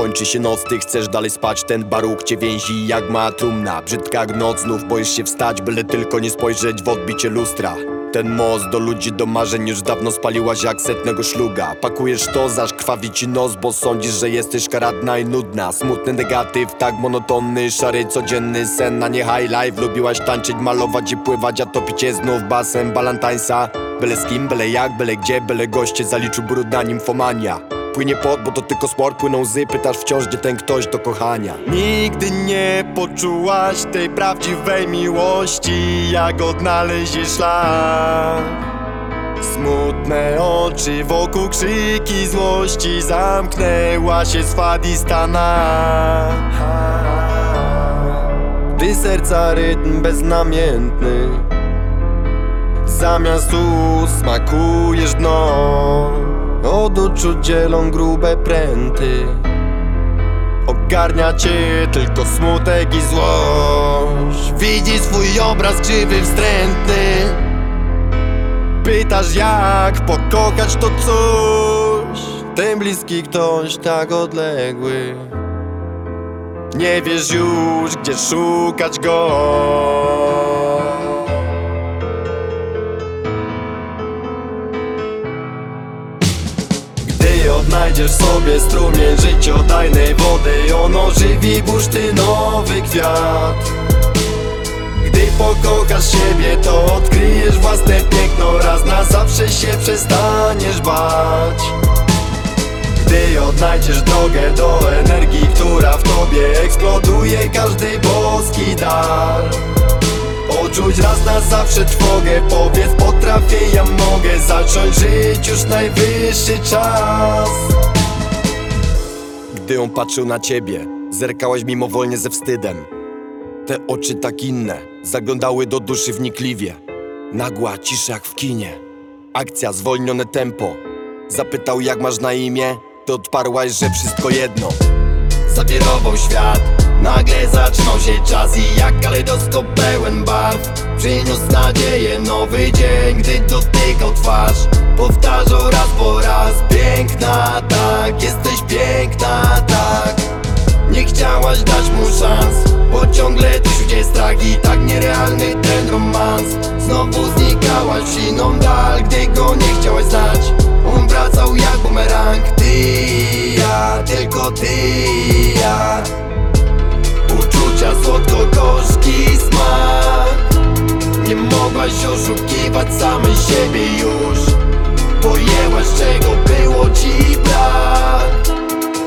Kończy się noc, ty chcesz dalej spać Ten baruch cię więzi jak ma trumna Brzydka jak noc, znów boisz się wstać Byle tylko nie spojrzeć w odbicie lustra. Ten most do ludzi, do marzeń już dawno spaliłaś jak setnego szluga. Pakujesz to, zaś krwawi ci nos, bo sądzisz, że jesteś karadna i nudna. Smutny negatyw, tak monotonny, szary codzienny sen. Na nie high life Lubiłaś tańczyć, malować i pływać, a topicie znów basem Balantańsa Byle z kim, byle jak, byle gdzie, byle goście zaliczył brudna nimfomania Płynie pot, bo to tylko sport, płyną łzy, pytasz wciąż, gdzie ten ktoś do kochania. Nigdy nie poczułaś tej prawdziwej miłości, jak odnaleźć szlak Smutne oczy wokół krzyki złości Zamknęła się swatistana Gdy serca rytm beznamiętny Zamiast ust smakujesz dno Od uczuć dzielą grube pręty. Ogarnia cię tylko smutek i złość. Widzisz swój obraz krzywy, wstrętny. Pytasz jak pokochać to coś? Ten bliski ktoś tak odległy. Nie wiesz już gdzie szukać go Gdy odnajdziesz sobie strumień życiodajnej wody. Ono żywi bursztynowy kwiat. Gdy pokochasz siebie, to odkryjesz własne piękno. Raz na zawsze się przestaniesz bać. Gdy odnajdziesz drogę do energii, która w tobie eksploduje Każdy boski dar. Poczuć raz na zawsze trwogę Powiedz potrafię, ja mogę Zacząć żyć już najwyższy czas Gdy on patrzył na ciebie Zerkałaś mimowolnie ze wstydem te oczy tak inne zaglądały do duszy wnikliwie. Nagła cisza jak w kinie. Akcja, zwolnione tempo. Zapytał jak masz na imię, ty odparłaś, że wszystko jedno. Zawirował świat, nagle zatrzymał się czas i jak kalejdoskop pełen barw Przyniósł nadzieję nowy dzień, gdy dotykał twarz Powtarzał raz po raz, piękna tak, jesteś piękna tak. Nie chciałaś dać mu szans Bo ciągle tu gdzie strach i tak nierealny ten romans. Znowu znikałaś w siną dal Gdy go nie chciałaś znać. On wracał jak bumerang Ty ja, tylko ty ja. Uczucia słodko-gorzki smak. Nie mogłaś oszukiwać samej siebie już Pojęłaś czego było ci brak.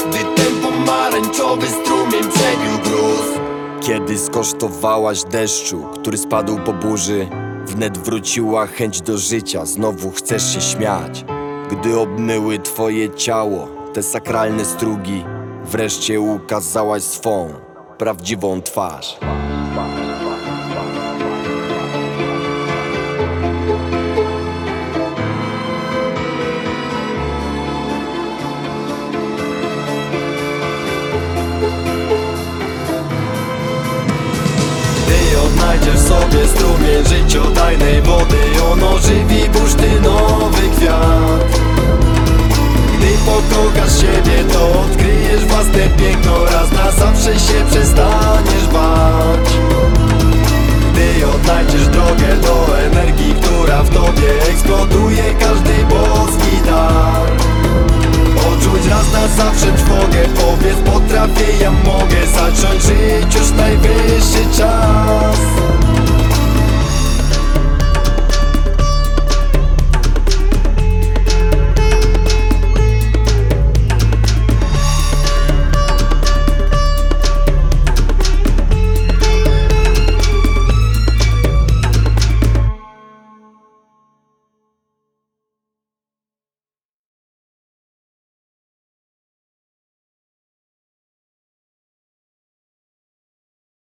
Gdy ten pomarańczowy strumień przebił gruz. Kiedy skosztowałaś deszczu, który spadł po burzy Wnet wróciła chęć do życia, znowu chcesz się śmiać. Gdy obmyły twoje ciało, te sakralne strugi Wreszcie ukazałaś swą, prawdziwą twarz przecież sobie strumień życiodajnej wody Ono żywi bursztynowy kwiat. Gdy pokochasz siebie, to odkryjesz własne piękno. Raz na zawsze się przestaniesz bać. Gdy odnajdziesz drogę do energii, która w tobie eksploduje Każdy boski dar. Odczuć raz na zawsze trwogę. Powiedz potrafię, ja mogę zacząć żyć już najwyższy czas.